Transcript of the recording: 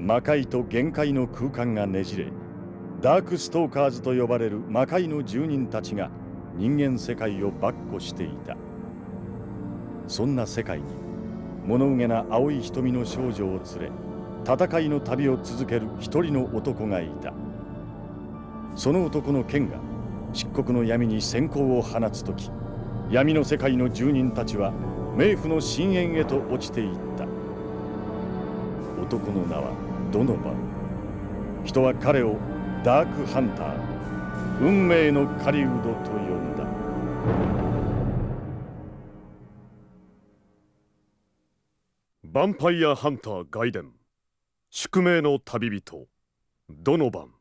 魔界と限界の空間がねじれダークストーカーズと呼ばれる魔界の住人たちが人間世界を跋扈していた。そんな世界に物憂げな青い瞳の少女を連れ戦いの旅を続ける一人の男がいた。その男の剣が漆黒の闇に閃光を放つ時闇の世界の住人たちは冥府の深淵へと落ちていった。男の名はドノバン人は彼をダークハンター運命の狩人と呼んだ。ヴァンパイアハンター外伝宿命の旅人ドノバン。